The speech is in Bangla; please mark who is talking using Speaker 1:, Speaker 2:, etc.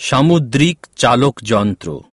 Speaker 1: সামুদ্রিক চালক যন্ত্র